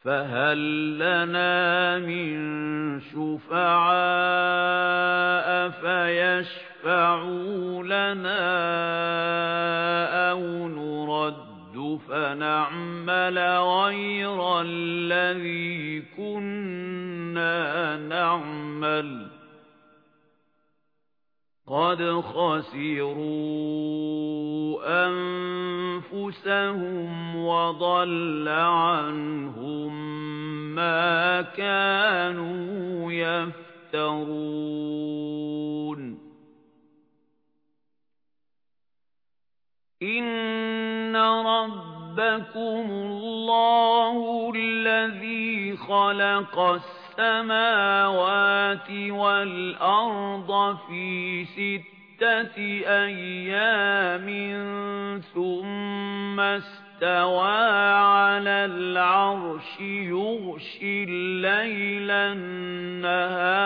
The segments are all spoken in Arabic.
فَهَل لَّنَا مِن شُفَعَاءَ فَيَشْفَعُوا لَنَا أَوْ نُرَدُّ فَنَعْمَلَ غَيْرَ الَّذِي كُنَّا نَعْمَلُ قَدْ خَسِرُوا أَنفُسَهُمْ وَضَلَّ عَنْهُم مَّا كَانُوا يَفْتَرُونَ. إِنَّ رَبَّكُمُ اللَّهُ الَّذِي خَلَقَ السَّمَاوَاتِ وَالْأَرْضَ فِي سِتَّةِ أَيَّامٍ ثُمَّ اسْتَوَى عَلَى الْعَرْشِ يُغْشِي اللَّيْلَ النَّهَارَ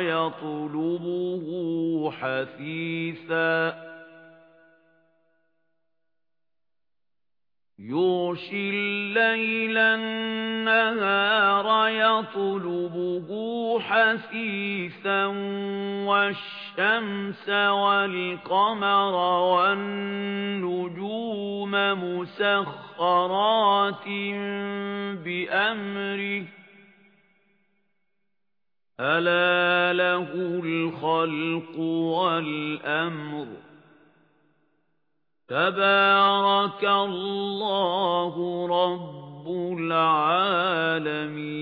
يَطْلُبُهُ حَثِيثًا يُغْشِي اللَّيْلَ النَّهَارَ يَطْلُبُهُ حَثِيثًا وَالشَّمْسَ وَالْقَمَرَ وَالنُّجُومَ مُسَخَّرَاتٍ بِأَمْرِهِ أَلَا لَهُ الْخَلْقُ وَالْأَمْرُ تَبَارَكَ اللَّهُ رَبُّ الْعَالَمِينَ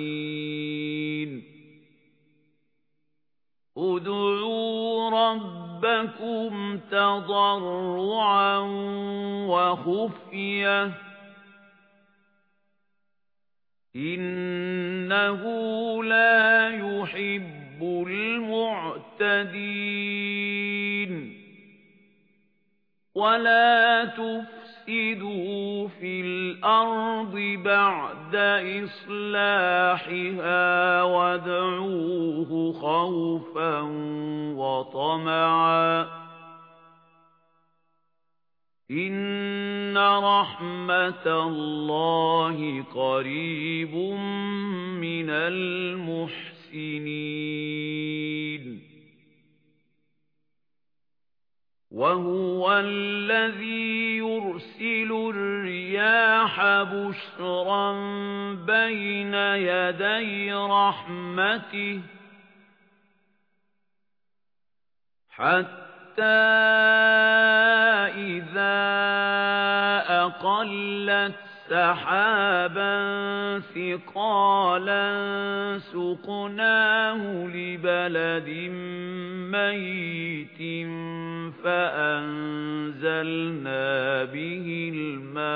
رَبَّكُمْ تَضَرُّعًا وَخُفْيَةً إِنَّهُ لَا يُحِبُّ الْمُعْتَدِينَ وَلَا تُفْسِدُوا فِي الْأَرْضِ بَعْدَ إِصْلَاحِهَا وَادْعُوهُ خَوْفًا وَطَمَعًا إِنَّ رَحْمَتَ اللَّهِ قَرِيبٌ مِنَ الْمُحْسِنِينَ وَهُوَ الَّذِي يُرْسِلُ الرِّيَاحَ بُشْرًا بَيْنَ يَدَيْ رَحْمَتِهِ حَتَّى أَقَلَّتْ سَحَابًا ثِقَالًا سُقْنَاهُ لِبَلَدٍ مَّيِّتٍ فَأَنزَلْنَا بِهِ الْمَاءَ